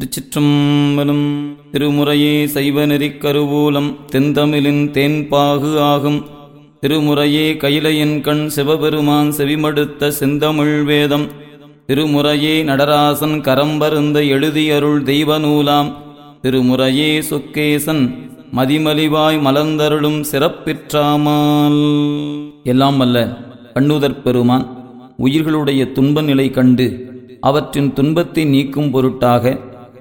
திருச்சிற்றம்பலம் திருமுறையே சைவ நெறிக்கருவூலம் தென்தமிழின் தேன்பாகு ஆகும். திருமுறையே கைலையின் கண் சிவபெருமான் செவிமடுத்த செந்தமிழ் வேதம். திருமுறையே நடராசன் கரம்பருந்த எழுதியருள் தெய்வ நூலாம் திருமுறையே சுக்கேசன் மதிமலிவாய் மலர்ந்தருளும் சிறப்பிற்றாமால். எல்லாம் வல்ல கண்ணுதற் பெருமான் உயிர்களுடைய துன்ப நிலை கண்டு அவற்றின் துன்பத்தை நீக்கும் பொருட்டாக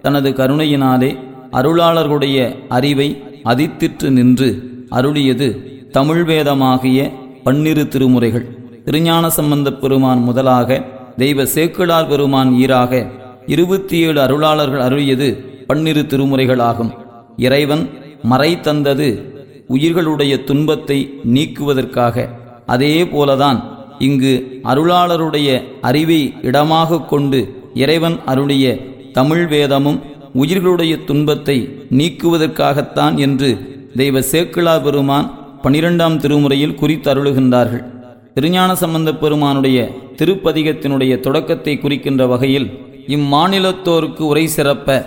தனது கருணையினாலே அருளாளர்களுடைய அறிவை அதித்திற்று நின்று அருளியது தமிழ் வேதமாகிய பன்னிரு திருமுறைகள். திருஞான சம்பந்தப் பெருமான் முதலாக தெய்வ சேக்கிழார் பெருமான் ஈராக இருபத்தி ஏழு அருளாளர்கள் அருளியது பன்னிரு திருமுறைகளாகும். இறைவன் மறை தந்தது உயிர்களுடைய துன்பத்தை நீக்குவதற்காக. அதே போலதான் இங்கு அருளாளருடைய அறிவை இடமாக கொண்டு இறைவன் அருளிய தமிழ் வேதமும் உயிர்களுடைய துன்பத்தை நீக்குவதற்காகத்தான் என்று தெய்வ சேக்கிழா பெருமான் பனிரெண்டாம் திருமுறையில் குறித்தருளுகின்றார்கள். திருஞான சம்பந்தப் பெருமானுடைய திருப்பதிகத்தினுடைய தொடக்கத்தை குறிக்கின்ற வகையில் இம்மாநிலத்தோருக்கு உரை சிறப்ப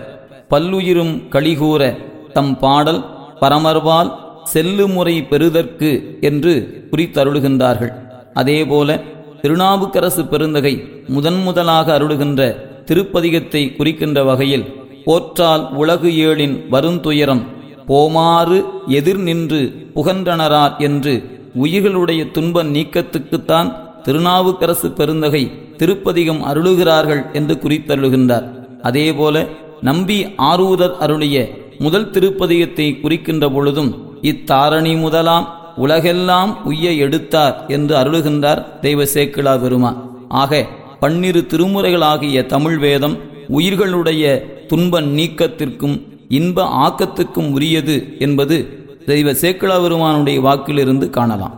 பல்லுயிரும் கழிகூற தம் பாடல் பரமர்வால் செல்லுமுறை பெறுதற்கு என்று குறித்தருளுகின்றார்கள். அதேபோல திருநாவுக்கரசு பெருந்தகை முதன் முதலாக அருளுகின்ற திருப்பதிகத்தை குறிக்கின்ற வகையில் போற்றால் உலகு ஏழின் வருந்துயரம் போமாறு எதிர் நின்று புகன்றனரார் என்று உயிர்களுடைய துன்ப நீக்கத்துக்குத்தான் திருநாவுக்கரசு பெருந்தகை திருப்பதிகம் அருளுகிறார்கள் என்று குறித்தருளுகின்றார். அதேபோல நம்பி ஆரூரர் அருளிய முதல் திருப்பதிகத்தை குறிக்கின்ற பொழுதும் இத்தாரணி முதலாம் உலகெல்லாம் உய்ய எடுத்தார் என்று அருளுகின்றார் தெய்வ சேக்கிழா பெருமா ஆக பன்னிரு திருமுறைகளாகிய தமிழ் வேதம் உயிர்களுடைய துன்ப நீக்கத்திற்கும் இன்ப ஆக்கத்துக்கும் உரியது என்பது தெய்வ சேக்கிழா பெருமானுடைய வாக்கிலிருந்து காணலாம்.